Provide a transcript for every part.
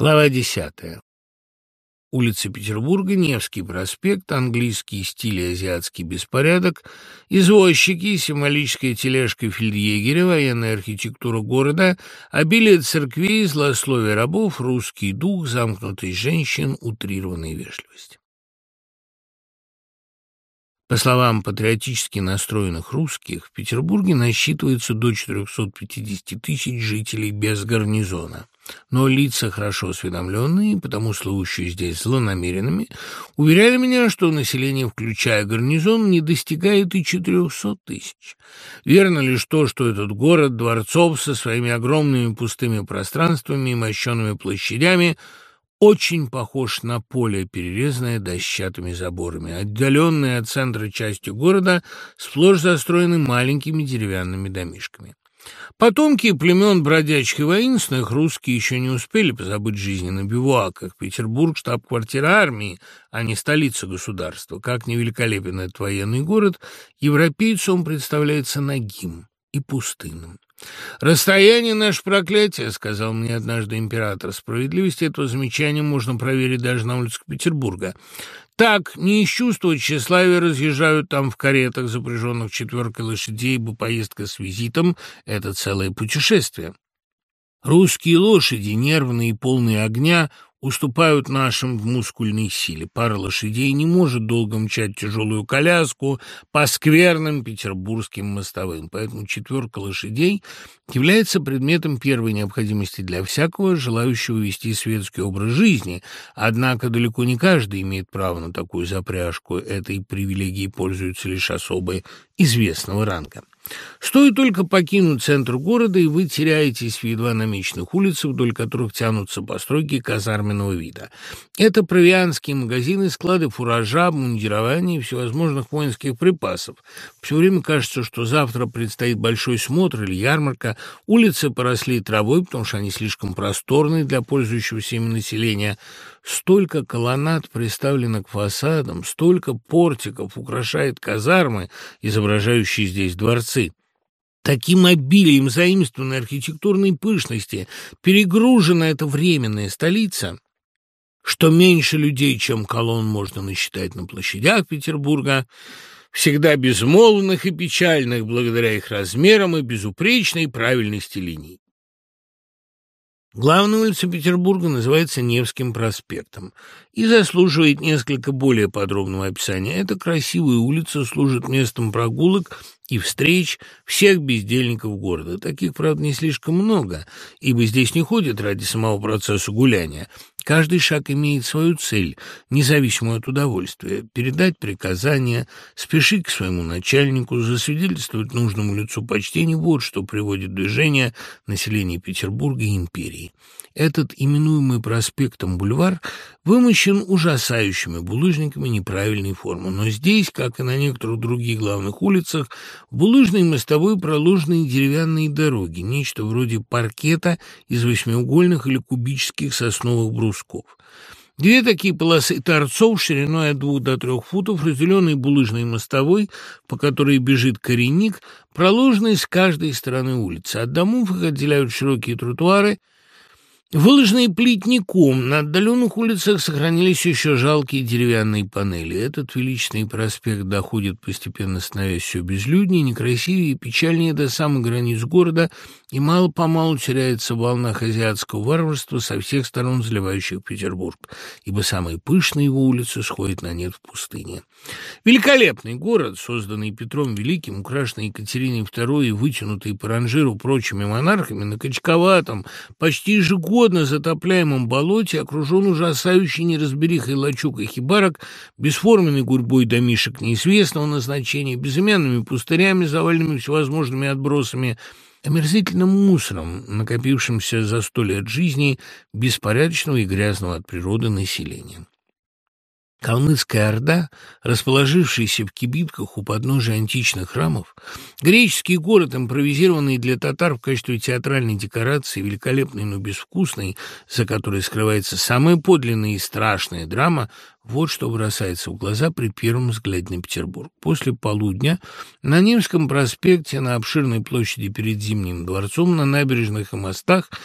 Глава десятая. Улица Петербурга, Невский проспект, английский стиль и азиатский беспорядок, извозчики, символическая тележка фельдъегеря, военная архитектура города, обилие церквей, злословие рабов, русский дух, замкнутость женщин, утрированная вежливость. По словам патриотически настроенных русских, в Петербурге насчитывается до 450 тысяч жителей без гарнизона. Но лица, хорошо осведомленные, потому служащие здесь злонамеренными, уверяли меня, что население, включая гарнизон, не достигает и 400 тысяч. Верно ли то, что этот город дворцов со своими огромными пустыми пространствами и мощенными площадями – очень похож на поле, перерезанное дощатыми заборами. Отдаленные от центра части города сплошь застроены маленькими деревянными домишками. Потомки племен бродячих и воинственных русские еще не успели позабыть жизни на бивуаках. Петербург – штаб-квартира армии, а не столица государства. Как невеликолепен этот военный город, европейцу он представляется нагим и пустынным. «Расстояние — наше проклятие», — сказал мне однажды император. Справедливость этого замечания можно проверить даже на улицах Петербурга. Так, не из чувства тщеславия разъезжают там в каретах, запряженных четверкой лошадей, ибо поездка с визитом — это целое путешествие. Русские лошади, нервные и полные огня, уступают нашим в мускульной силе. Пара лошадей не может долго мчать тяжелую коляску по скверным петербургским мостовым, поэтому четверка лошадей является предметом первой необходимости для всякого, желающего вести светский образ жизни. Однако далеко не каждый имеет право на такую запряжку, этой привилегией пользуются лишь особы известного ранга. Стоит только покинуть центр города, и вы теряетесь в едва намеченных улицах, вдоль которых тянутся постройки казарменного вида. Это провианские магазины, склады фуража, мундирования и всевозможных воинских припасов. Все время кажется, что завтра предстоит большой смотр или ярмарка. Улицы поросли травой, потому что они слишком просторные для пользующегося ими населения. Столько колоннад приставлено к фасадам, столько портиков украшает казармы, изображающие здесь дворцы. Таким обилием заимствованной архитектурной пышности перегружена эта временная столица, что меньше людей, чем колонн можно насчитать на площадях Петербурга, всегда безмолвных и печальных благодаря их размерам и безупречной правильности линий. Главная улица Петербурга называется Невским проспектом и заслуживает несколько более подробного описания. Эта красивая улица служит местом прогулок и встреч всех бездельников города. Таких, правда, не слишком много, ибо здесь не ходят ради самого процесса гуляния. Каждый шаг имеет свою цель, независимую от удовольствия. Передать приказания, спешить к своему начальнику, засвидетельствовать нужному лицу почтение – вот что приводит в движение населения Петербурга и империи. Этот, именуемый проспектом бульвар, вымощен ужасающими булыжниками неправильной формы. Но здесь, как и на некоторых других главных улицах, в булыжной мостовой проложены деревянные дороги, нечто вроде паркета из восьмиугольных или кубических сосновых брусков. Две такие полосы торцов шириной от двух до трех футов, разделенные булыжной мостовой, по которой бежит коренник, проложены с каждой стороны улицы. От домов их отделяют широкие тротуары – Выложенные плитником, на отдаленных улицах сохранились еще жалкие деревянные панели. Этот величественный проспект доходит, постепенно становясь все безлюднее, некрасивее и печальнее до самых границ города, и мало-помалу теряется в волнах азиатского варварства со всех сторон заливающих Петербург, ибо самые пышные его улицы сходят на нет в пустыне. Великолепный город, созданный Петром Великим, украшенный Екатериной II и вытянутый по ранжиру прочими монархами, на качковатом, почти ежегодно ежегодно затопляемом болоте окружен ужасающей неразберихой лачуг и хибарок, бесформенной гурьбой домишек неизвестного назначения, безымянными пустырями, заваленными всевозможными отбросами, омерзительным мусором, накопившимся за сто лет жизни беспорядочного и грязного от природы населения. Калмыцкая орда, расположившаяся в кибитках у подножия античных храмов, греческий город, импровизированный для татар в качестве театральной декорации, великолепный, но безвкусный, за которой скрывается самая подлинная и страшная драма, вот что бросается в глаза при первом взгляде на Петербург. После полудня на Невском проспекте, на обширной площади перед Зимним дворцом, на набережных и мостах –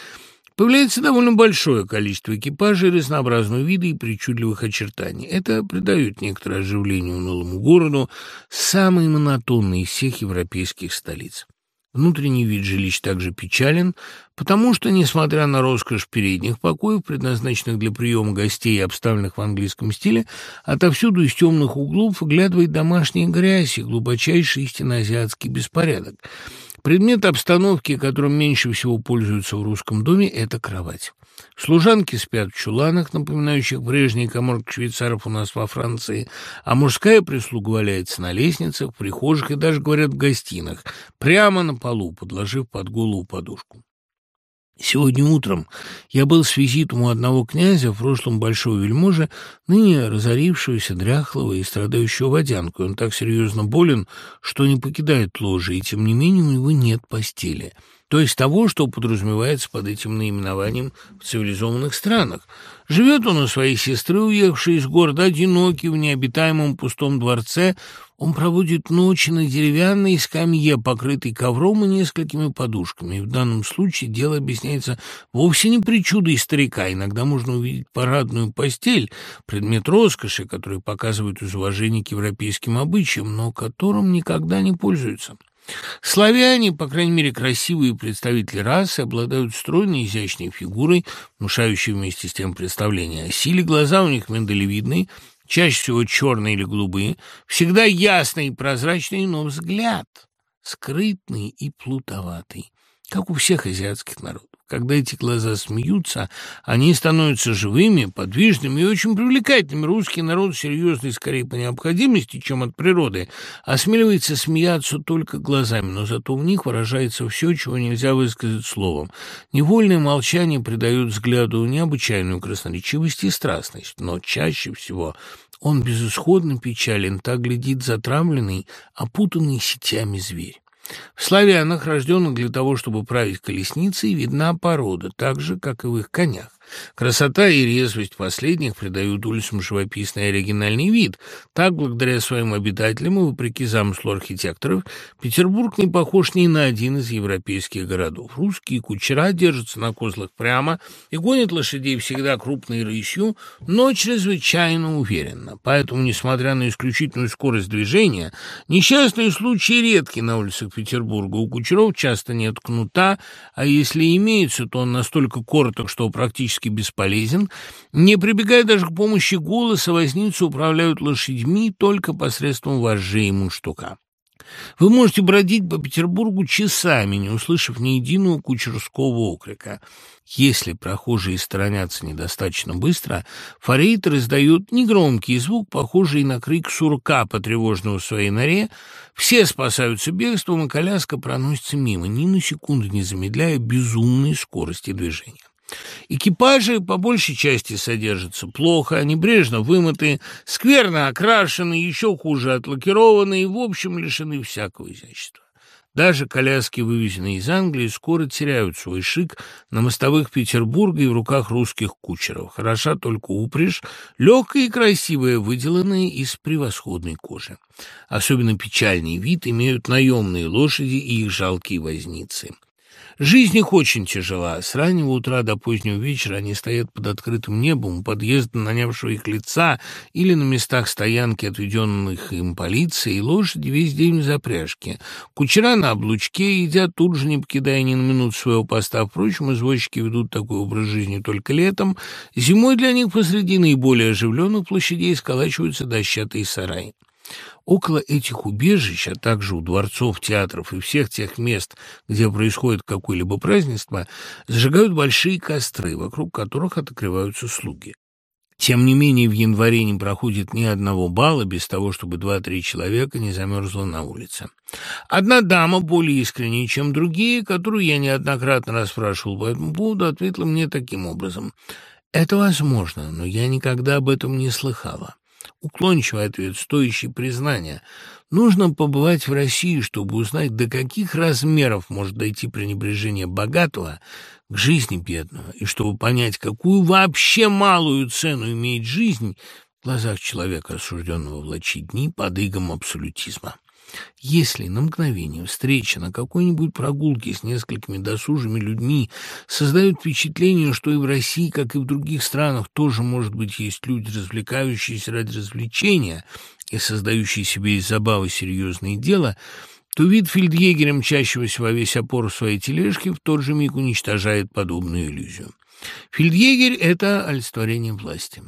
Появляется довольно большое количество экипажей разнообразного вида и причудливых очертаний. Это придает некоторое оживление унылому городу, самый монотонный из всех европейских столиц. Внутренний вид жилищ также печален, потому что, несмотря на роскошь передних покоев, предназначенных для приема гостей и обставленных в английском стиле, отовсюду из темных углов выглядывает домашняя грязь и глубочайший истинно азиатский беспорядок. Предмет обстановки, которым меньше всего пользуются в русском доме, это кровать. Служанки спят в чуланах, напоминающих прежние коморки швейцаров у нас во Франции, а мужская прислуга валяется на лестницах, в прихожих и даже, говорят, в гостинах, прямо на полу, подложив под голову подушку. Сегодня утром я был с визитом у одного князя, в прошлом большого вельможи, ныне разорившегося, дряхлого и страдающего водянкой. Он так серьезно болен, что не покидает ложи, и тем не менее у него нет постели то есть того, что подразумевается под этим наименованием в цивилизованных странах. Живет он у своей сестры, уехавшей из города, одинокий в необитаемом пустом дворце. Он проводит ночи на деревянной скамье, покрытой ковром и несколькими подушками. В данном случае дело объясняется вовсе не причудой старика. Иногда можно увидеть парадную постель, предмет роскоши, который показывает из уважения к европейским обычаям, но которым никогда не пользуются. Славяне, по крайней мере, красивые представители расы, обладают стройной, изящной фигурой, внушающей вместе с тем представление о силе. Глаза у них миндалевидные, чаще всего черные или голубые, всегда ясные и прозрачные, но взгляд скрытный и плутоватый, как у всех азиатских народов. Когда эти глаза смеются, они становятся живыми, подвижными и очень привлекательными. Русский народ серьезный скорее по необходимости, чем от природы, осмеливается смеяться только глазами, но зато в них выражается все, чего нельзя высказать словом. Невольное молчание придает взгляду необычайную красноречивость и страстность, но чаще всего он безысходно печален, так глядит затравленный, опутанный сетями зверь. В славянах, рожденных для того, чтобы править колесницей, видна порода, так же, как и в их конях. Красота и резвость последних придают улицам живописный и оригинальный вид. Так, благодаря своим обитателям и вопреки замыслу архитекторов, Петербург не похож ни на один из европейских городов. Русские кучера держатся на козлах прямо и гонят лошадей всегда крупной рысью, но чрезвычайно уверенно. Поэтому, несмотря на исключительную скорость движения, несчастные случаи редки на улицах Петербурга. У кучеров часто нет кнута, а если имеется, то он настолько короток, что практически практически бесполезен. Не прибегая даже к помощи голоса, возницы управляют лошадьми только посредством вожжей и мундштука. Вы можете бродить по Петербургу часами, не услышав ни единого кучерского окрика. Если прохожие сторонятся недостаточно быстро, форейтер издает негромкий звук, похожий на крик сурка, потревоженного в своей норе. Все спасаются бегством, и коляска проносится мимо, ни на секунду не замедляя безумной скорости движения. Экипажи по большей части содержатся плохо, небрежно вымыты, скверно окрашены, еще хуже отлакированы и, в общем, лишены всякого изящества. Даже коляски, вывезенные из Англии, скоро теряют свой шик на мостовых Петербурга и в руках русских кучеров. Хороша только упряжь, легкая и красивая, выделанная из превосходной кожи. Особенно печальный вид имеют наемные лошади и их жалкие возницы. Жизнь их очень тяжела. С раннего утра до позднего вечера они стоят под открытым небом, у подъезда нанявшего их лица или на местах стоянки, отведенных им полицией, и лошади весь день в запряжке. Кучера на облучке едят тут же, не покидая ни на минуту своего поста. Впрочем, извозчики ведут такой образ жизни только летом. Зимой для них посреди наиболее оживленных площадей сколачиваются дощатые сараи. Около этих убежищ, а также у дворцов, театров и всех тех мест, где происходит какое-либо празднество, зажигают большие костры, вокруг которых отогреваются слуги. Тем не менее, в январе не проходит ни одного бала без того, чтобы два-три человека не замерзло на улице. Одна дама, более искренняя, чем другие, которую я неоднократно расспрашивал по этому поводу, ответила мне таким образом. «Это возможно, но я никогда об этом не слыхала». Уклончивый ответ, стоящий признания. Нужно побывать в России, чтобы узнать, до каких размеров может дойти пренебрежение богатого к жизни бедного, и чтобы понять, какую вообще малую цену имеет жизнь в глазах человека, осужденного влачить дни под игом абсолютизма. Если на мгновение встреча на какой-нибудь прогулке с несколькими досужими людьми создает впечатление, что и в России, как и в других странах, тоже, может быть, есть люди, развлекающиеся ради развлечения и создающие себе из забавы серьезные дела, то вид фельдъегеря, мчащегося во весь опор своей тележки, в тот же миг уничтожает подобную иллюзию. Фельдъегерь — это олицетворение власти.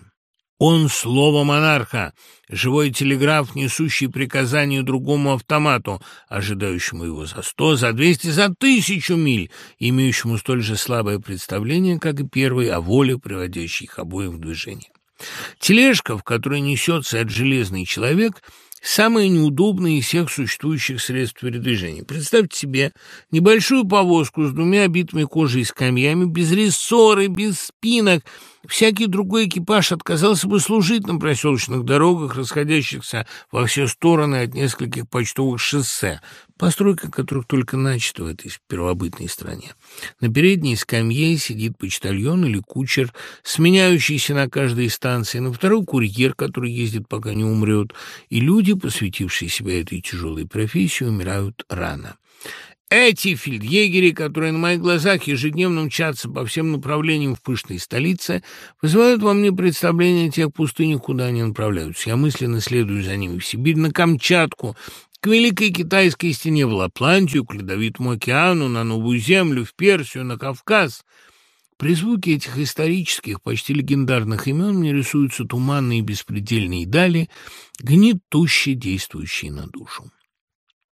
Он — слово монарха, живой телеграф, несущий приказание другому автомату, ожидающему его за сто, за двести, за тысячу миль, имеющему столь же слабое представление, как и первый, о воле, приводящей их обоих в движение. Тележка, в которой несется от железный человек — самое неудобное из всех существующих средств передвижения. Представьте себе небольшую повозку с двумя обитыми кожей скамьями, без рессоры, без спинок, Всякий другой экипаж отказался бы служить на проселочных дорогах, расходящихся во все стороны от нескольких почтовых шоссе, постройка которых только начата в этой первобытной стране. На передней скамье сидит почтальон или кучер, сменяющийся на каждой станции, на второй курьер, который ездит, пока не умрет, и люди, посвятившие себя этой тяжелой профессии, умирают рано. Эти фельдъегери, которые на моих глазах ежедневно мчатся по всем направлениям в пышной столице, вызывают во мне представление о тех пустынях, куда они направляются. Я мысленно следую за ними в Сибирь, на Камчатку, к Великой Китайской стене, в Лапландию, к Ледовитому океану, на Новую Землю, в Персию, на Кавказ. При звуке этих исторических, почти легендарных имен мне рисуются туманные беспредельные дали, гнетущие, действующие на душу.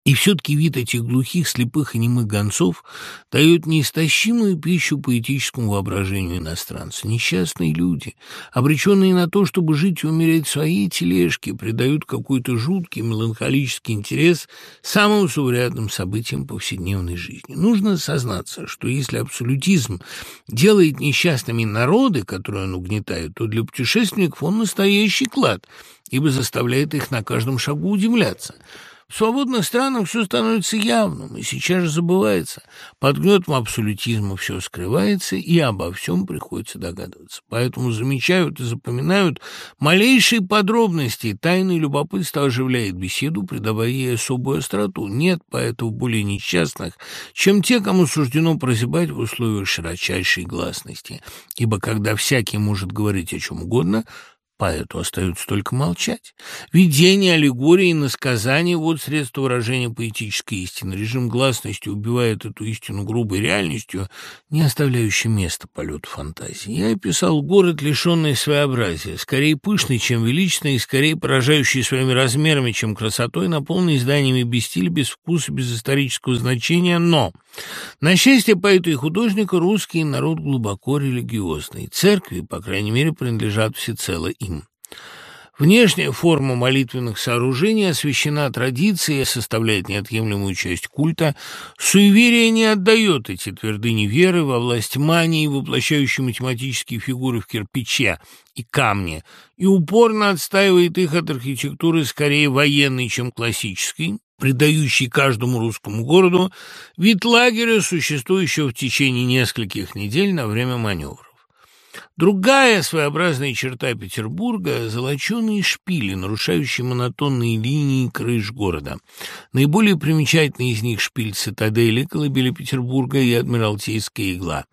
И все-таки вид этих глухих, слепых и немых гонцов дает неистощимую пищу поэтическому воображению иностранца. Несчастные люди, обреченные на то, чтобы жить и умереть в своей тележке, придают какой-то жуткий меланхолический интерес самым заурядным событиям повседневной жизни. Нужно сознаться, что если абсолютизм делает несчастными народы, которые он угнетает, то для путешественников он настоящий клад, ибо заставляет их на каждом шагу удивляться – в свободных странах все становится явным, и сейчас же забывается. Под гнетом абсолютизма все скрывается, и обо всем приходится догадываться. Поэтому замечают и запоминают малейшие подробности, тайное любопытство оживляет беседу, придавая ей особую остроту. Нет поэтов более несчастных, чем те, кому суждено прозябать в условиях широчайшей гласности. Ибо когда всякий может говорить о чем угодно – Поэту остается только молчать. Видение, аллегории, насказание — вот средство выражения поэтической истины. Режим гласности убивает эту истину грубой реальностью, не оставляющей места полету фантазии. Я описал город, лишенный своеобразия, скорее пышный, чем величественный, и скорее поражающий своими размерами, чем красотой, наполненный зданиями без стиля, без вкуса, без исторического значения, но... На счастье поэта и художника, русский народ глубоко религиозный. Церкви, по крайней мере, принадлежат всецело им. Внешняя форма молитвенных сооружений освящена традицией, составляет неотъемлемую часть культа. Суеверие не отдает эти твердыни веры во власть мании, воплощающей математические фигуры в кирпиче и камне, и упорно отстаивает их от архитектуры скорее военной, чем классической, придающий каждому русскому городу вид лагеря, существующего в течение нескольких недель на время маневра. Другая своеобразная черта Петербурга – золоченые шпили, нарушающие монотонные линии крыш города. Наиболее примечательный из них шпиль цитадели, колыбели Петербурга и Адмиралтейская игла.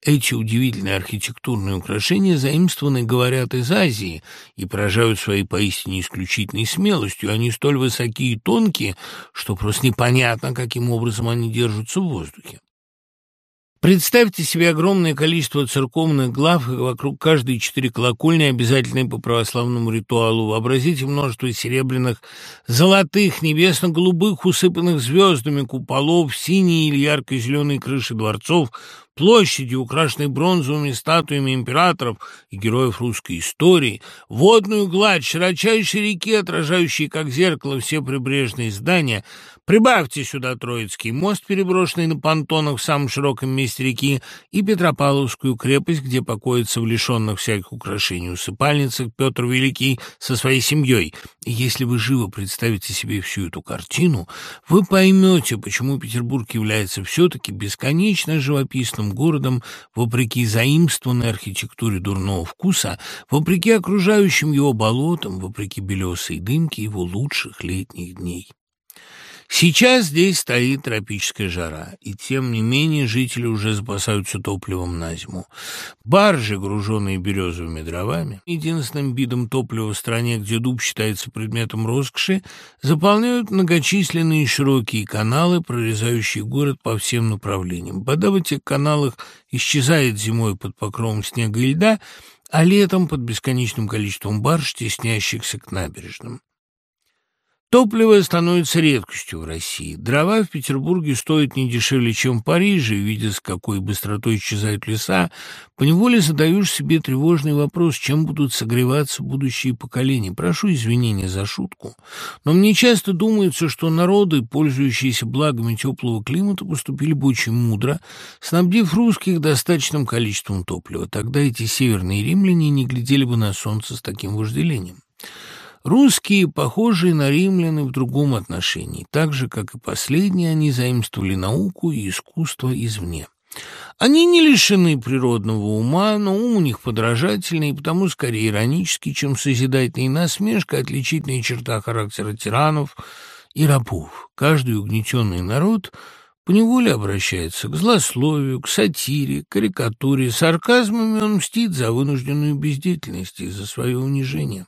Эти удивительные архитектурные украшения заимствованы, говорят, из Азии и поражают своей поистине исключительной смелостью. Они столь высокие и тонкие, что просто непонятно, каким образом они держатся в воздухе. Представьте себе огромное количество церковных глав, вокруг каждой четыре колокольни, обязательные по православному ритуалу. Вообразите множество серебряных, золотых, небесно-голубых, усыпанных звездами куполов, синие или ярко-зеленые крыши дворцов, площади, украшенной бронзовыми статуями императоров и героев русской истории, водную гладь широчайшей реки, отражающие как зеркало все прибрежные здания — Прибавьте сюда Троицкий мост, переброшенный на понтонах в самом широком месте реки, и Петропавловскую крепость, где покоится в лишенных всяких украшений усыпальницах Петр Великий со своей семьей. И если вы живо представите себе всю эту картину, вы поймете, почему Петербург является все-таки бесконечно живописным городом, вопреки заимствованной архитектуре дурного вкуса, вопреки окружающим его болотам, вопреки белесой дымке его лучших летних дней. Сейчас здесь стоит тропическая жара, и тем не менее жители уже запасаются топливом на зиму. Баржи, груженные березовыми дровами, единственным видом топлива в стране, где дуб считается предметом роскоши, заполняют многочисленные широкие каналы, прорезающие город по всем направлениям. Вода в этих каналах исчезает зимой под покровом снега и льда, а летом под бесконечным количеством барж, теснящихся к набережным. Топливо становится редкостью в России. Дрова в Петербурге стоят не дешевле, чем в Париже, видя, с какой быстротой исчезают леса, поневоле задаешь себе тревожный вопрос, чем будут согреваться будущие поколения. Прошу извинения за шутку, но мне часто думается, что народы, пользующиеся благами теплого климата, поступили бы очень мудро, снабдив русских достаточным количеством топлива. Тогда эти северные римляне не глядели бы на солнце с таким вожделением. Русские, похожие на римлян в другом отношении, так же, как и последние, они заимствовали науку и искусство извне. Они не лишены природного ума, но ум у них подражательный, и потому скорее иронический, чем созидательный, насмешка, отличительная черта характера тиранов и рабов. Каждый угнетенный народ поневоле обращается к злословию, к сатире, к карикатуре, сарказмами он мстит за вынужденную бездеятельность и за свое унижение.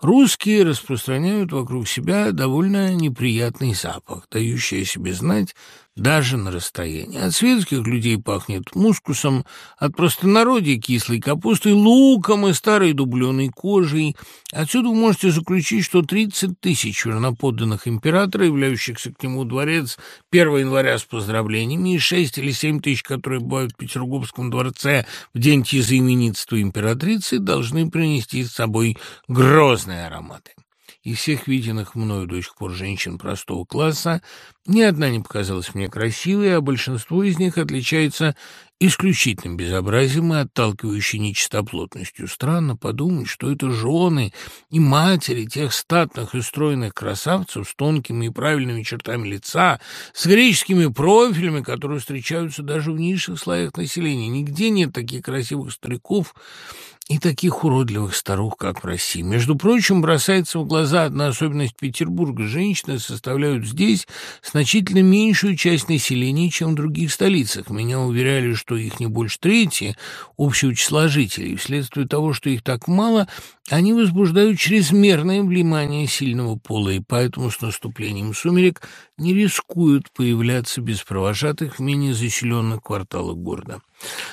Русские распространяют вокруг себя довольно неприятный запах, дающий о себе знать даже на расстоянии. От светских людей пахнет мускусом, от простонародья кислой капустой, луком и старой дубленой кожей. Отсюда вы можете заключить, что 30 тысяч верноподданных императора, являющихся к нему дворец 1 января с поздравлениями, и 6 или 7 тысяч, которые бывают в Петербургском дворце в день тезаименитства императрицы, должны принести с собой грозные ароматы. Из всех виденных мною до сих пор женщин простого класса ни одна не показалась мне красивой, а большинство из них отличается исключительным безобразием и отталкивающей нечистоплотностью. Странно подумать, что это жены и матери тех статных и стройных красавцев с тонкими и правильными чертами лица, с греческими профилями, которые встречаются даже в низших слоях населения. Нигде нет таких красивых стариков, и таких уродливых старух, как в России. Между прочим, бросается в глаза одна особенность Петербурга. Женщины составляют здесь значительно меньшую часть населения, чем в других столицах. Меня уверяли, что их не больше трети общего числа жителей. Вследствие того, что их так мало, они возбуждают чрезмерное внимание сильного пола, и поэтому с наступлением сумерек не рискуют появляться без провожатых в менее заселенных кварталах города.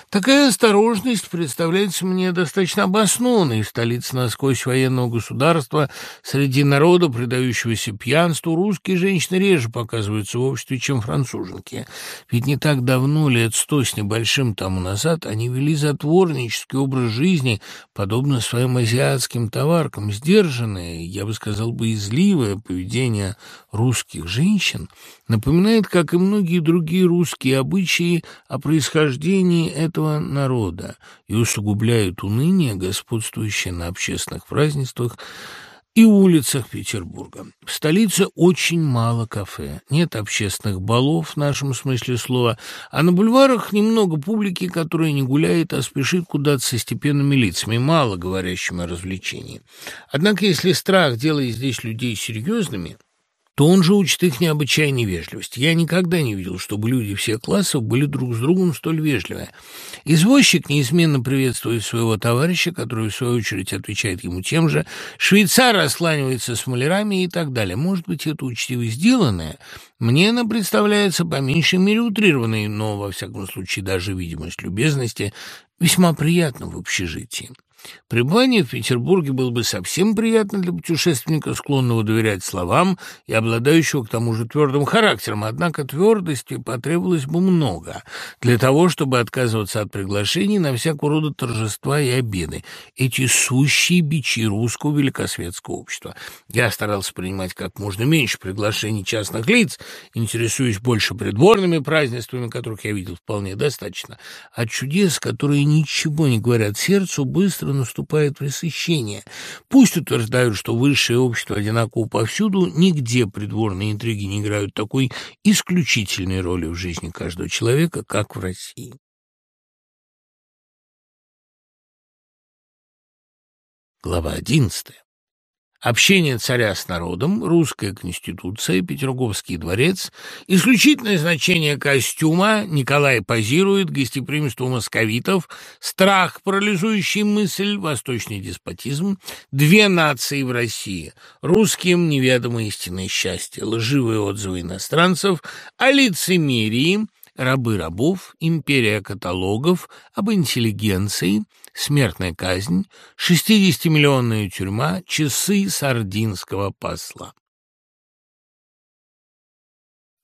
Такая осторожность представляется мне достаточно обоснованной в столице насквозь военного государства, среди народа, предающегося пьянству, русские женщины реже показываются в обществе, чем француженки. Ведь не так давно, лет сто с небольшим тому назад, они вели затворнический образ жизни, подобно своим азиатским товаркам. Сдержанное, я бы сказал, боязливое поведение русских женщин напоминает, как и многие другие русские обычаи, о происхождении этого народа и усугубляют уныние, господствующее на общественных празднествах, и улицах Петербурга. В столице очень мало кафе, нет общественных балов в нашем смысле слова, а на бульварах немного публики, которая не гуляет, а спешит куда-то со степенными лицами, мало говорящими о развлечении. Однако, если страх делает здесь людей серьезными, то он же учит их необычайной вежливости. Я никогда не видел, чтобы люди всех классов были друг с другом столь вежливы. Извозчик неизменно приветствует своего товарища, который, в свою очередь, отвечает ему тем же. Швейцар раскланивается с малярами и так далее. Может быть, это учтиво сделанное. Мне она представляется по меньшей мере утрированной, но, во всяком случае, даже видимость любезности весьма приятна в общежитии. Пребывание в Петербурге было бы совсем приятно для путешественника, склонного доверять словам и обладающего к тому же твердым характером, однако твердости потребовалось бы много для того, чтобы отказываться от приглашений на всякого рода торжества и обеды, эти сущие бичи русского великосветского общества. Я старался принимать как можно меньше приглашений частных лиц, интересуясь больше придворными празднествами, которых я видел вполне достаточно, а чудес, которые ничего не говорят сердцу, быстро наступает пресыщение. Пусть утверждают, что высшее общество одинаково повсюду, нигде придворные интриги не играют такой исключительной роли в жизни каждого человека, как в России. Глава одиннадцатая. Общение царя с народом, русская конституция, Петерговский дворец, исключительное значение костюма, Николай позирует, гостеприимство московитов, страх, парализующий мысль, восточный деспотизм, две нации в России, русским неведомое истинное счастье, лживые отзывы иностранцев, о лицемерии, рабы рабов, империя каталогов, об интеллигенции, смертная казнь, 60-миллионная тюрьма, часы сардинского посла.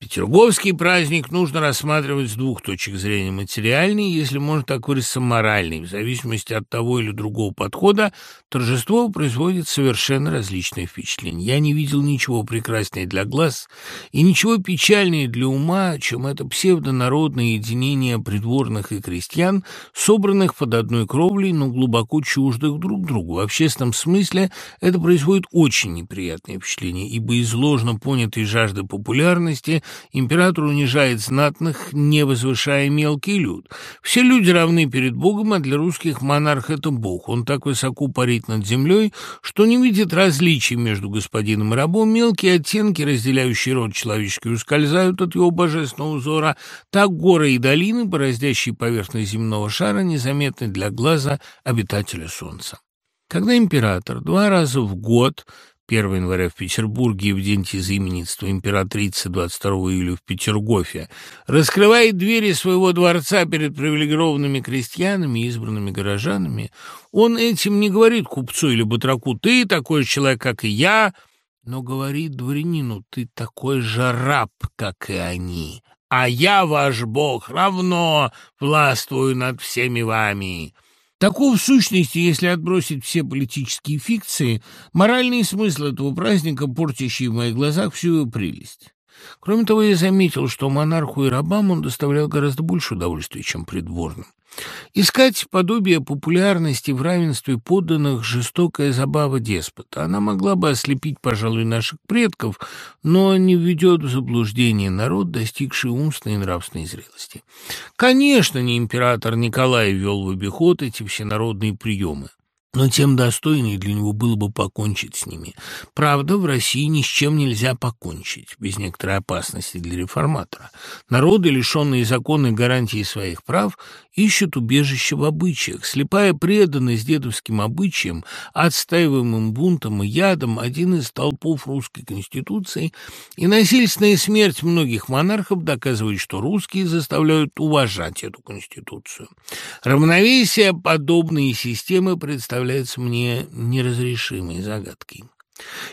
Петерговский праздник нужно рассматривать с двух точек зрения – материальный, если можно так выразиться, моральный. В зависимости от того или другого подхода торжество производит совершенно различные впечатления. Я не видел ничего прекраснее для глаз и ничего печальнее для ума, чем это псевдонародное единение придворных и крестьян, собранных под одной кровлей, но глубоко чуждых друг другу. В общественном смысле это производит очень неприятное впечатление, ибо из ложно понятой жажды популярности – Император унижает знатных, не возвышая мелкий люд. Все люди равны перед Богом, а для русских монарх — это Бог. Он так высоко парит над землей, что не видит различий между господином и рабом. Мелкие оттенки, разделяющие род человеческий, ускользают от его божественного узора. Так горы и долины, бороздящие поверхность земного шара, незаметны для глаза обитателя Солнца. Когда император два раза в год 1 января в Петербурге и в день тезаименитства императрицы 22 июля в Петергофе, раскрывает двери своего дворца перед привилегированными крестьянами и избранными горожанами, он этим не говорит купцу или батраку «ты такой человек, как и я», но говорит дворянину «ты такой же раб, как и они, а я, ваш бог, равно властвую над всеми вами». Таков, в сущности, если отбросить все политические фикции, моральный смысл этого праздника, портящий в моих глазах всю его прелесть. Кроме того, я заметил, что монарху и рабам он доставлял гораздо больше удовольствия, чем придворным. Искать подобие популярности в равенстве подданных – жестокая забава деспота. Она могла бы ослепить, пожалуй, наших предков, но не введет в заблуждение народ, достигший умственной и нравственной зрелости. Конечно, не император Николай ввел в обиход эти всенародные приемы но тем достойнее для него было бы покончить с ними. Правда, в России ни с чем нельзя покончить, без некоторой опасности для реформатора. Народы, лишенные законной гарантии своих прав, ищут убежище в обычаях. Слепая преданность дедовским обычаям, отстаиваемым бунтом и ядом, один из толпов русской конституции, и насильственная смерть многих монархов доказывает, что русские заставляют уважать эту конституцию. Равновесие подобные системы представляется мне неразрешимой загадкой.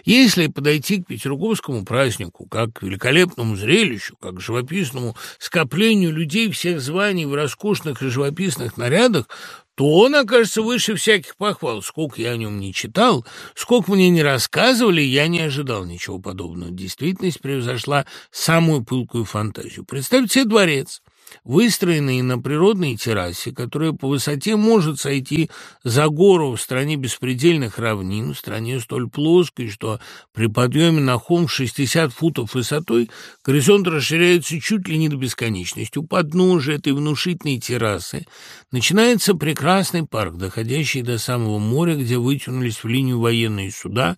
Если подойти к Петерговскому празднику как к великолепному зрелищу, как к живописному скоплению людей всех званий в роскошных и живописных нарядах, то он окажется выше всяких похвал. Сколько я о нем не читал, сколько мне не рассказывали, я не ожидал ничего подобного. Действительность превзошла самую пылкую фантазию. Представьте себе дворец – выстроенные на природной террасе, которая по высоте может сойти за гору в стране беспредельных равнин, в стране столь плоской, что при подъеме на холм 60 футов высотой горизонт расширяется чуть ли не до бесконечности. У подножия этой внушительной террасы начинается прекрасный парк, доходящий до самого моря, где вытянулись в линию военные суда,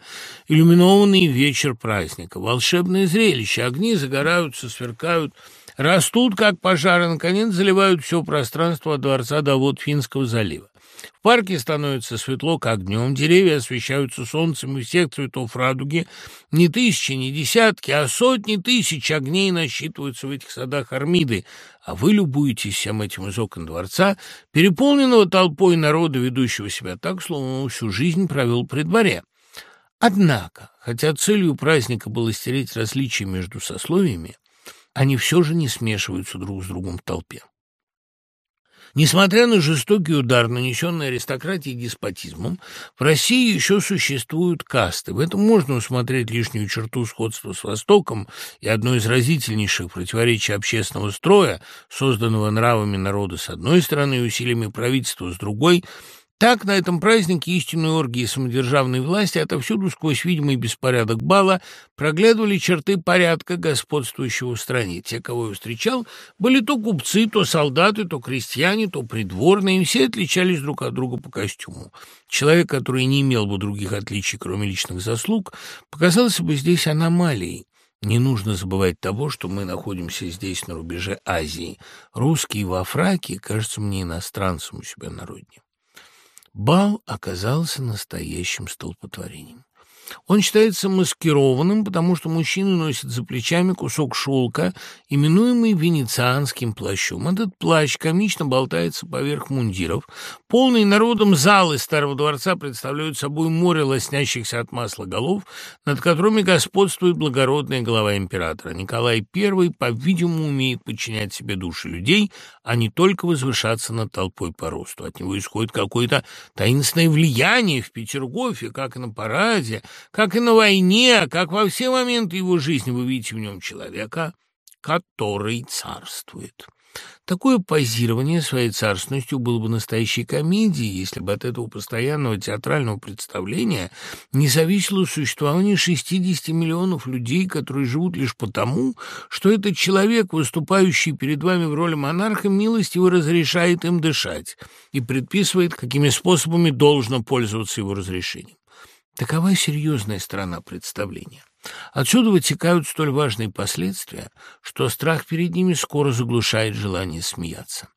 иллюминованный вечер праздника. Волшебное зрелище, огни загораются, сверкают, растут, как пожары, наконец заливают все пространство от дворца до вод Финского залива. В парке становится светло, как днем, деревья освещаются солнцем и всех цветов радуги. Не тысячи, не десятки, а сотни тысяч огней насчитываются в этих садах Армиды, а вы любуетесь всем этим из окон дворца, переполненного толпой народа, ведущего себя так, словно он всю жизнь провел при дворе. Однако, хотя целью праздника было стереть различия между сословиями, они все же не смешиваются друг с другом в толпе. Несмотря на жестокий удар, нанесенный аристократией и деспотизмом, в России еще существуют касты. В этом можно усмотреть лишнюю черту сходства с Востоком и одно из разительнейших противоречий общественного строя, созданного нравами народа с одной стороны и усилиями правительства с другой – Так, на этом празднике истинной оргии самодержавной власти отовсюду сквозь видимый беспорядок бала проглядывали черты порядка, господствующего в стране. Те, кого я встречал, были то купцы, то солдаты, то крестьяне, то придворные, и все отличались друг от друга по костюму. Человек, который не имел бы других отличий, кроме личных заслуг, показался бы здесь аномалией. Не нужно забывать того, что мы находимся здесь на рубеже Азии. Русские во фраке кажется мне иностранцем у себя на родине. Бал оказался настоящим столпотворением. Он считается маскированным, потому что мужчины носят за плечами кусок шелка, именуемый венецианским плащом. Этот плащ комично болтается поверх мундиров. Полные народом залы Старого дворца представляют собой море лоснящихся от масла голов, над которыми господствует благородная голова императора. Николай I, по-видимому, умеет подчинять себе души людей, а не только возвышаться над толпой по росту. От него исходит какое-то таинственное влияние в Петергофе, как и на параде, как и на войне, как во все моменты его жизни вы видите в нем человека, который царствует. Такое позирование своей царственностью было бы настоящей комедией, если бы от этого постоянного театрального представления не зависело существование 60 миллионов людей, которые живут лишь потому, что этот человек, выступающий перед вами в роли монарха, милостиво разрешает им дышать и предписывает, какими способами должно пользоваться его разрешением. Такова серьезная сторона представления. Отсюда вытекают столь важные последствия, что страх перед ними скоро заглушает желание смеяться.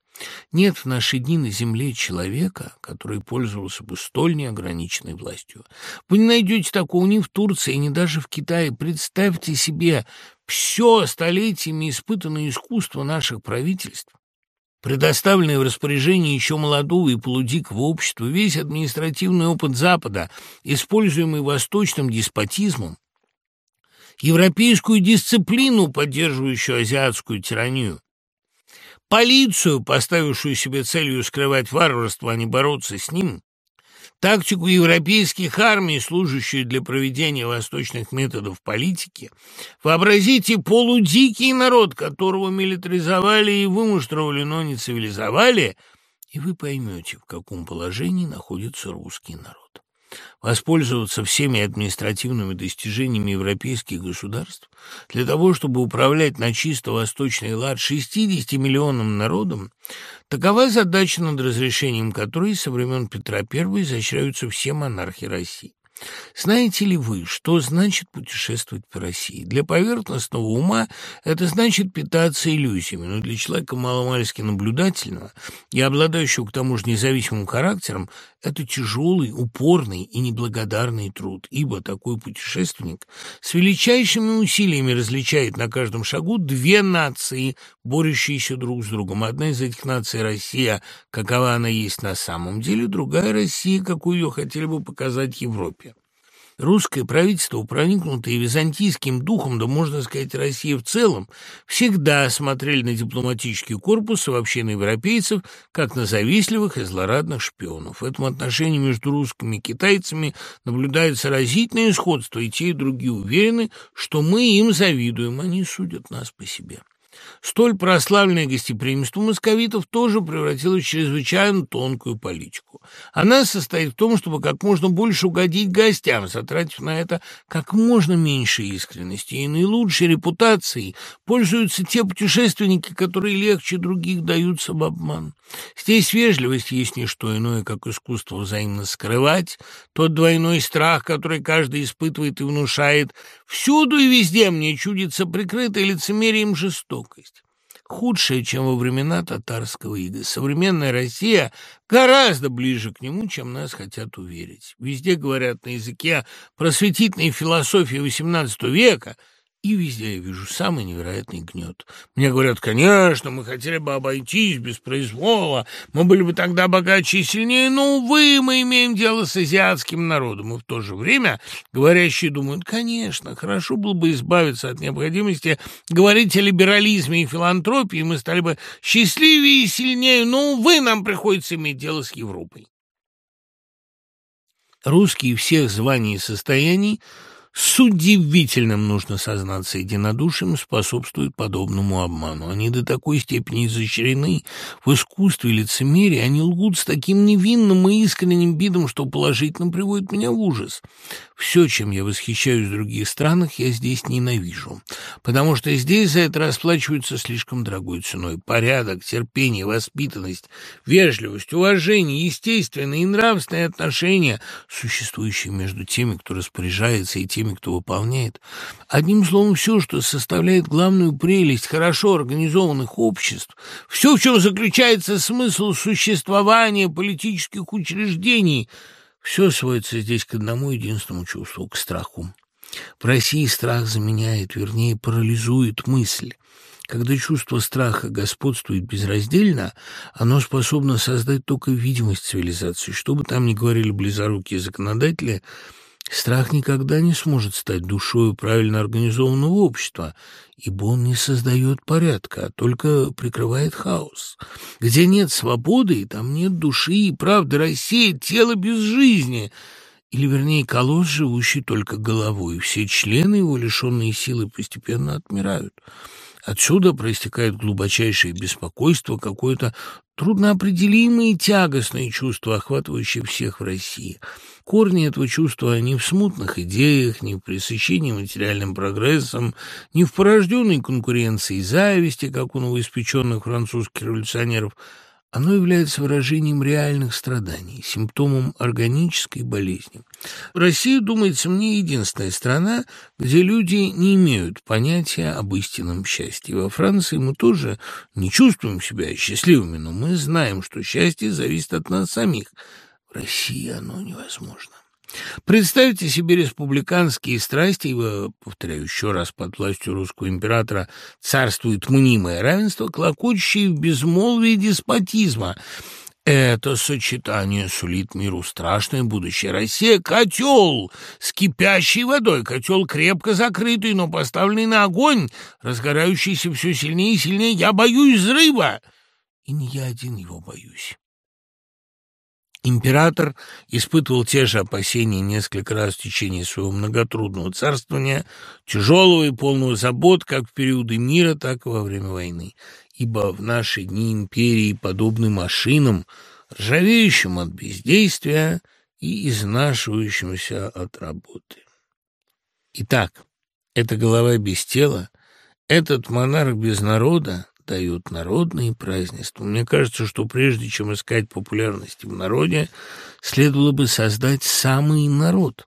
Нет в наши дни на земле человека, который пользовался бы столь неограниченной властью. Вы не найдете такого ни в Турции, ни даже в Китае. Представьте себе все столетиями испытанное искусство наших правительств предоставленный в распоряжение еще молодого и полудикого общества, весь административный опыт Запада, используемый восточным деспотизмом, европейскую дисциплину, поддерживающую азиатскую тиранию, полицию, поставившую себе целью скрывать варварство, а не бороться с ним, Тактику европейских армий, служащую для проведения восточных методов политики, вообразите полудикий народ, которого милитаризовали и вымуштровали, но не цивилизовали, и вы поймете, в каком положении находится русский народ. Воспользоваться всеми административными достижениями европейских государств для того, чтобы управлять на чисто восточный лад 60-миллионным народом, такова задача, над разрешением которой со времен Петра I изощряются все монархи России. Знаете ли вы, что значит путешествовать по России? Для поверхностного ума это значит питаться иллюзиями, но для человека маломальски наблюдательного и обладающего к тому же независимым характером это тяжелый, упорный и неблагодарный труд, ибо такой путешественник с величайшими усилиями различает на каждом шагу две нации, борющиеся друг с другом. Одна из этих наций – Россия, какова она есть на самом деле, другая – Россия, какую ее хотели бы показать Европе. Русское правительство, проникнутое византийским духом, да можно сказать, Россия в целом, всегда смотрели на дипломатический корпус и вообще на европейцев, как на завистливых и злорадных шпионов. В этом отношении между русскими и китайцами наблюдается разительное сходство, и те, и другие уверены, что мы им завидуем, они судят нас по себе. Столь прославленное гостеприимство московитов тоже превратилось в чрезвычайно тонкую политику. Она состоит в том, чтобы как можно больше угодить гостям, затратив на это как можно меньше искренности. И наилучшей репутацией пользуются те путешественники, которые легче других даются в обман. Здесь вежливость есть не что иное, как искусство взаимно скрывать, тот двойной страх, который каждый испытывает и внушает. Всюду и везде мне чудится прикрытое лицемерием жестокость. Худшее, чем во времена татарского ига. Современная Россия гораздо ближе к нему, чем нас хотят уверить. Везде говорят на языке просветительной философии XVIII века – и везде я вижу самый невероятный гнет. Мне говорят, конечно, мы хотели бы обойтись без произвола, мы были бы тогда богаче и сильнее, но, увы, мы имеем дело с азиатским народом. И в то же время говорящие думают, конечно, хорошо было бы избавиться от необходимости говорить о либерализме и филантропии, мы стали бы счастливее и сильнее, но, увы, нам приходится иметь дело с Европой. Русские всех званий и состояний – с удивительным, нужно сознаться, единодушием способствует подобному обману. Они до такой степени изощрены в искусстве и лицемерии, они лгут с таким невинным и искренним видом, что положительно приводит меня в ужас. Все, чем я восхищаюсь в других странах, я здесь ненавижу, потому что здесь за это расплачиваются слишком дорогой ценой. Порядок, терпение, воспитанность, вежливость, уважение, естественные и нравственные отношения, существующие между теми, кто распоряжается, и теми, кто выполняет. Одним словом, все, что составляет главную прелесть хорошо организованных обществ, все, в чем заключается смысл существования политических учреждений – все сводится здесь к одному единственному чувству — к страху. В России страх заменяет, вернее, парализует мысль. Когда чувство страха господствует безраздельно, оно способно создать только видимость цивилизации. Что бы там ни говорили близорукие законодатели — Страх никогда не сможет стать душой правильно организованного общества, ибо он не создает порядка, а только прикрывает хаос. Где нет свободы, там нет души и правды. Россия — тело без жизни, или, вернее, колосс, живущий только головой. Все члены его, лишенные силы, постепенно отмирают. Отсюда проистекает глубочайшее беспокойство, какое-то трудноопределимое и тягостное чувство, охватывающее всех в России — Корни этого чувства не в смутных идеях, не в пресыщении материальным прогрессом, не в порожденной конкуренции зависти, как у новоиспеченных французских революционеров. Оно является выражением реальных страданий, симптомом органической болезни. Россия, думается мне, единственная страна, где люди не имеют понятия об истинном счастье. Во Франции мы тоже не чувствуем себя счастливыми, но мы знаем, что счастье зависит от нас самих – России оно невозможно. Представьте себе республиканские страсти, ибо, повторяю еще раз, под властью русского императора царствует мнимое равенство, клокочущее в безмолвии деспотизма. Это сочетание сулит миру страшное будущее. Россия — котел с кипящей водой, котел крепко закрытый, но поставленный на огонь, разгорающийся все сильнее и сильнее. Я боюсь взрыва, и не я один его боюсь. Император испытывал те же опасения несколько раз в течение своего многотрудного царствования, тяжелого и полного забот как в периоды мира, так и во время войны. Ибо в наши дни империи подобны машинам, ржавеющим от бездействия и изнашивающимся от работы. Итак, эта голова без тела, этот монарх без народа, дают народные празднества. Мне кажется, что прежде чем искать популярности в народе, следовало бы создать самый народ.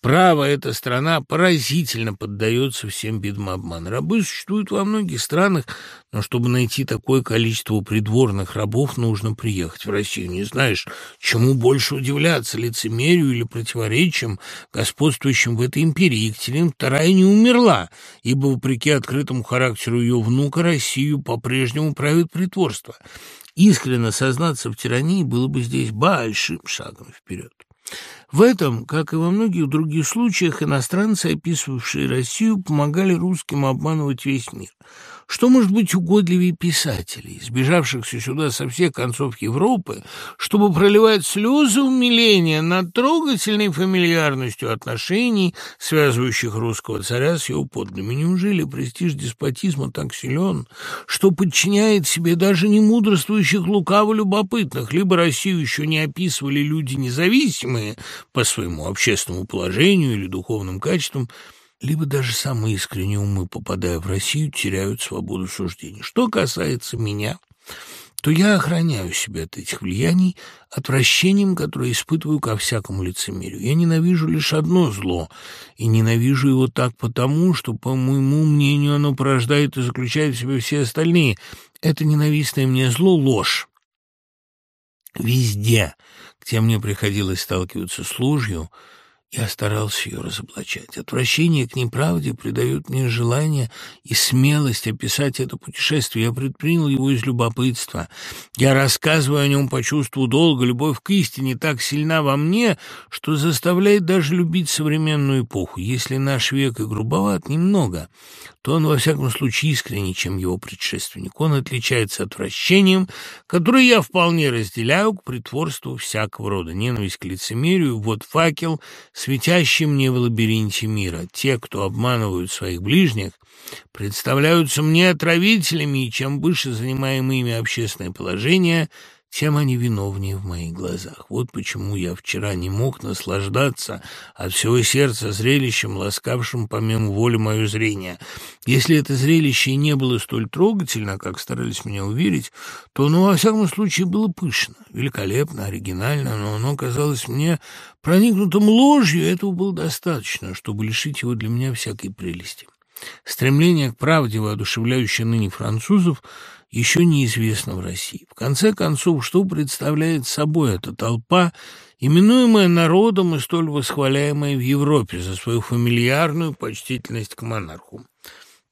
Право, эта страна поразительно поддается всем видам обмана. Рабы существуют во многих странах, но чтобы найти такое количество придворных рабов, нужно приехать в Россию. Не знаешь, чему больше удивляться, лицемерию или противоречиям, господствующим в этой империи. Екатерина II не умерла, ибо, вопреки открытому характеру ее внука, Россию по-прежнему правит притворство. Искренне сознаться в тирании было бы здесь большим шагом вперед. В этом, как и во многих других случаях, иностранцы, описывавшие Россию, помогали русским обманывать весь мир. Что может быть угодливее писателей, сбежавшихся сюда со всех концов Европы, чтобы проливать слезы умиления над трогательной фамильярностью отношений, связывающих русского царя с его подданными? Неужели престиж деспотизма так силен, что подчиняет себе даже не мудрствующих лукаво-любопытных, либо Россию еще не описывали люди независимые по своему общественному положению или духовным качествам, либо даже самые искренние умы, попадая в Россию, теряют свободу суждений. Что касается меня, то я охраняю себя от этих влияний отвращением, которое испытываю ко всякому лицемерию. Я ненавижу лишь одно зло, и ненавижу его так потому, что, по моему мнению, оно порождает и заключает в себе все остальные. Это ненавистное мне зло — ложь. Везде, где мне приходилось сталкиваться с ложью, я старался ее разоблачать. Отвращение к неправде придает мне желание и смелость описать это путешествие. Я предпринял его из любопытства. Я рассказываю о нем по чувству долга. Любовь к истине так сильна во мне, что заставляет даже любить современную эпоху. Если наш век и грубоват немного, то он, во всяком случае, искренне, чем его предшественник. Он отличается отвращением, которое я вполне разделяю к притворству всякого рода. Ненависть к лицемерию — вот факел, светящий мне в лабиринте мира. Те, кто обманывают своих ближних, представляются мне отравителями, и чем выше занимаемое ими общественное положение — тем они виновнее в моих глазах. Вот почему я вчера не мог наслаждаться от всего сердца зрелищем, ласкавшим помимо воли мое зрение. Если это зрелище и не было столь трогательно, как старались меня уверить, то оно, во всяком случае, было пышно, великолепно, оригинально, но оно казалось мне проникнутым ложью, этого было достаточно, чтобы лишить его для меня всякой прелести. Стремление к правде, воодушевляющее ныне французов, еще неизвестно в России. В конце концов, что представляет собой эта толпа, именуемая народом и столь восхваляемая в Европе за свою фамильярную почтительность к монарху?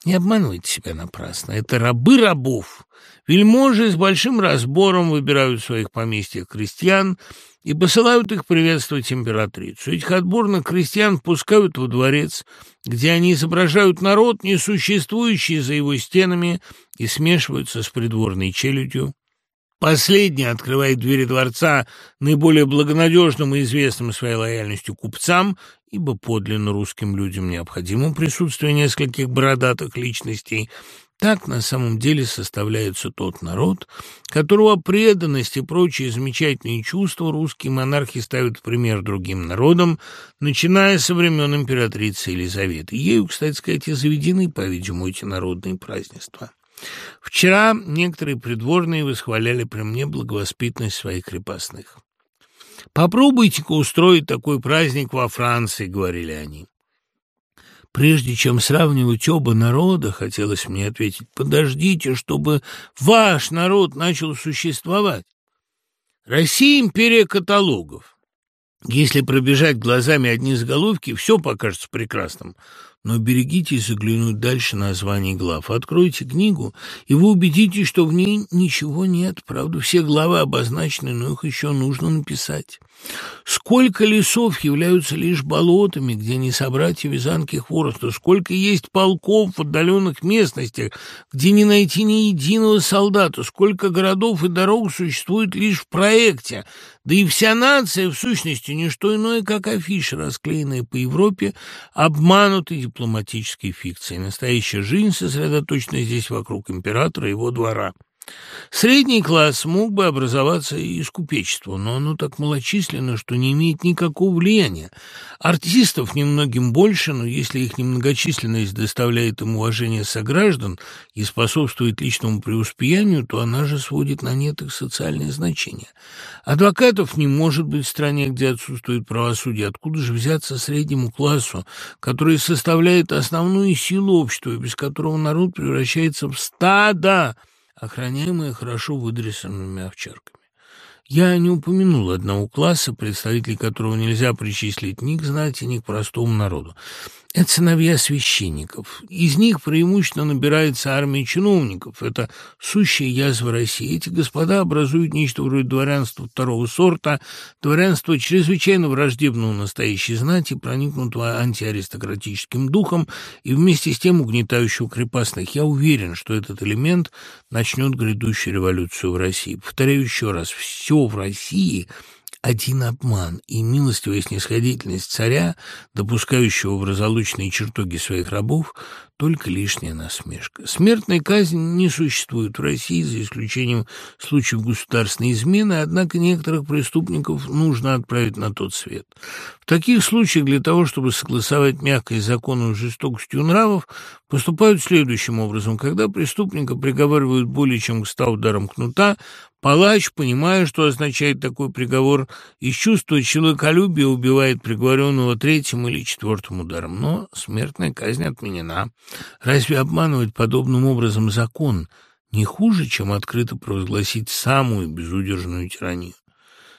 Не обманывайте себя напрасно. Это рабы рабов. Вельможи с большим разбором выбирают в своих поместьях крестьян и посылают их приветствовать императрицу. Этих отборных крестьян пускают во дворец, где они изображают народ, несуществующий за его стенами, и смешиваются с придворной челядью. Последний открывает двери дворца наиболее благонадежным и известным своей лояльностью купцам, ибо подлинно русским людям необходимо присутствие нескольких бородатых личностей, так на самом деле составляется тот народ, которого преданность и прочие замечательные чувства русские монархи ставят в пример другим народам, начиная со времен императрицы Елизаветы. Ею, кстати сказать, и заведены, по-видимому, эти народные празднества. Вчера некоторые придворные восхваляли при мне благовоспитанность своих крепостных. «Попробуйте-ка устроить такой праздник во Франции», — говорили они. Прежде чем сравнивать оба народа, хотелось мне ответить, подождите, чтобы ваш народ начал существовать. Россия — империя каталогов. Если пробежать глазами одни заголовки, все покажется прекрасным. Но берегитесь заглянуть дальше названий глав. Откройте книгу, и вы убедитесь, что в ней ничего нет. Правда, все главы обозначены, но их еще нужно написать. Сколько лесов являются лишь болотами, где не собрать и вязанки хвороста, сколько есть полков в отдаленных местностях, где не найти ни единого солдата, сколько городов и дорог существует лишь в проекте, да и вся нация, в сущности, не что иное, как афиши, расклеенные по Европе, обманутой дипломатической фикцией. Настоящая жизнь сосредоточена здесь вокруг императора и его двора. Средний класс мог бы образоваться из купечества, но оно так малочисленно, что не имеет никакого влияния. Артистов немногим больше, но если их немногочисленность доставляет им уважение сограждан и способствует личному преуспеянию, то она же сводит на нет их социальное значение. Адвокатов не может быть в стране, где отсутствует правосудие. Откуда же взяться среднему классу, который составляет основную силу общества, без которого народ превращается в стадо? Охраняемые хорошо выдрессированными овчарками. Я не упомянул одного класса, представителей которого нельзя причислить ни к знати, ни к простому народу. Это сыновья священников. Из них преимущественно набирается армия чиновников. Это сущая язва России. Эти господа образуют нечто вроде дворянства второго сорта, дворянства чрезвычайно враждебного настоящей знати, проникнутого антиаристократическим духом и вместе с тем угнетающего крепостных. Я уверен, что этот элемент начнет грядущую революцию в России. Повторяю еще раз, все в России – один обман и милостивая снисходительность царя, допускающего в разлучные чертоги своих рабов, только лишняя насмешка. Смертная казнь не существует в России, за исключением случаев государственной измены, однако некоторых преступников нужно отправить на тот свет. В таких случаях для того, чтобы согласовать мягкость закона с жестокостью нравов, поступают следующим образом. Когда преступника приговаривают более чем к ста ударам кнута, Палач, понимая, что означает такой приговор, из чувства человеколюбия убивает приговоренного третьим или четвертым ударом. Но смертная казнь отменена. Разве обманывать подобным образом закон не хуже, чем открыто провозгласить самую безудержную тиранию?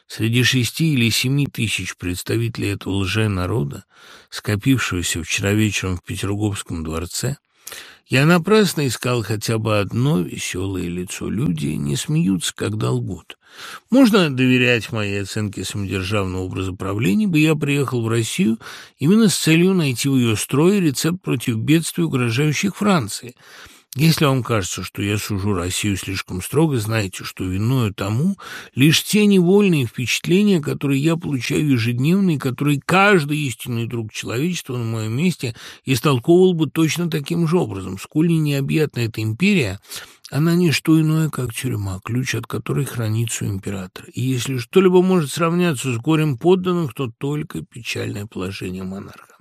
Среди шести или семи тысяч представителей этого лже-народа, скопившегося вчера вечером в Петербургском дворце, Я напрасно искал хотя бы одно веселое лицо. Люди не смеются, когда лгут. Можно доверять моей оценке самодержавного образа правления, бы я приехал в Россию именно с целью найти в ее строе рецепт против бедствий, угрожающих Франции – если вам кажется, что я сужу Россию слишком строго, знайте, что виною тому лишь те невольные впечатления, которые я получаю ежедневно и которые каждый истинный друг человечества на моем месте истолковывал бы точно таким же образом. Сколь необъятна эта империя, она не что иное, как тюрьма, ключ от которой хранится у императора. И если что-либо может сравняться с горем подданных, то только печальное положение монарха.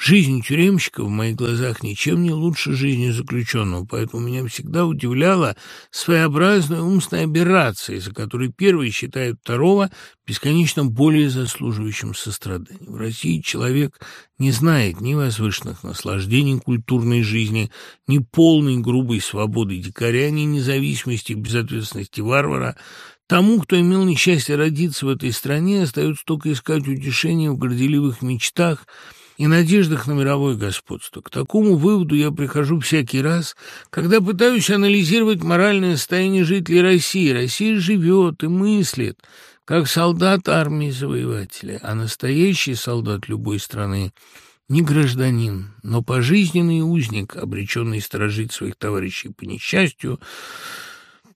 Жизнь тюремщика в моих глазах ничем не лучше жизни заключенного, поэтому меня всегда удивляла своеобразная умственная аберрация, из-за которой первый считает второго бесконечно более заслуживающим сострадания. В России человек не знает ни возвышенных наслаждений культурной жизни, ни полной грубой свободы дикаря, ни независимости и безответственности варвара. Тому, кто имел несчастье родиться в этой стране, остается только искать утешение в горделивых мечтах – и надеждах на мировое господство. К такому выводу я прихожу всякий раз, когда пытаюсь анализировать моральное состояние жителей России. Россия живет и мыслит, как солдат армии завоевателя, а настоящий солдат любой страны не гражданин, но пожизненный узник, обреченный сторожить своих товарищей по несчастью,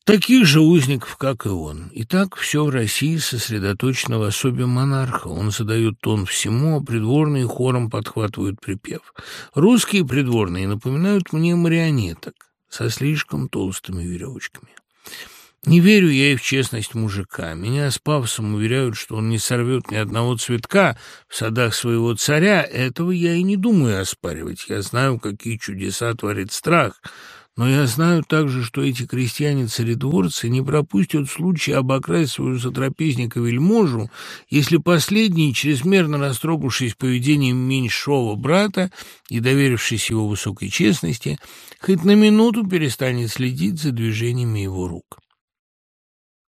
таких же узников, как и он. И так все в России сосредоточено в особе монарха. Он задает тон всему, а придворные хором подхватывают припев. Русские придворные напоминают мне марионеток со слишком толстыми веревочками. Не верю я и в честность мужика. Меня с пафосом уверяют, что он не сорвет ни одного цветка в садах своего царя. Этого я и не думаю оспаривать. Я знаю, какие чудеса творит страх — но я знаю также, что эти крестьяне-царедворцы не пропустят случая обокрасть своего затрапезника-вельможу, если последний, чрезмерно растрогавшись поведением меньшого брата и доверившись его высокой честности, хоть на минуту перестанет следить за движениями его рук.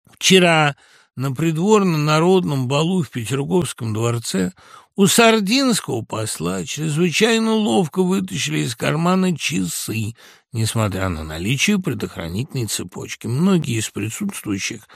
Вчера на придворно-народном балу в Петерговском дворце у сардинского посла чрезвычайно ловко вытащили из кармана часы, несмотря на наличие предохранительной цепочки. Многие из присутствующих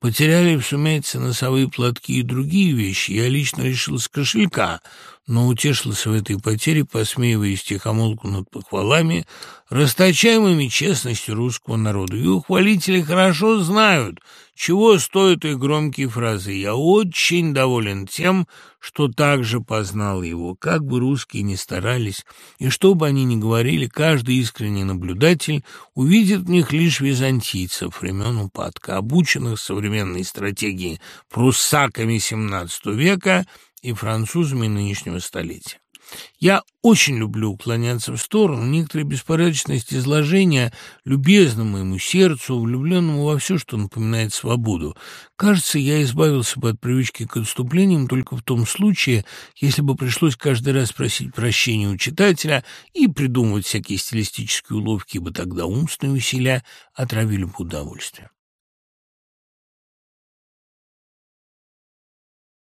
потеряли в сумятице носовые платки и другие вещи. Я лично решил с кошелька, но утешился в этой потере, посмеиваясь тихомолку над похвалами, расточаемыми честностью русского народа. И ухвалители хорошо знают, чего стоят их громкие фразы. Я очень доволен тем, что также познал его. Как бы русские ни старались, и что бы они ни говорили, каждый искренний наблюдатель увидит в них лишь византийцев времен упадка, обученных современной стратегии пруссаками XVII века и французами нынешнего столетия. Я очень люблю уклоняться в сторону, некоторая беспорядочность изложения любезному моему сердцу, влюбленному во все, что напоминает свободу. Кажется, я избавился бы от привычки к отступлениям только в том случае, если бы пришлось каждый раз просить прощения у читателя и придумывать всякие стилистические уловки, ибо тогда умственные усилия отравили бы удовольствие.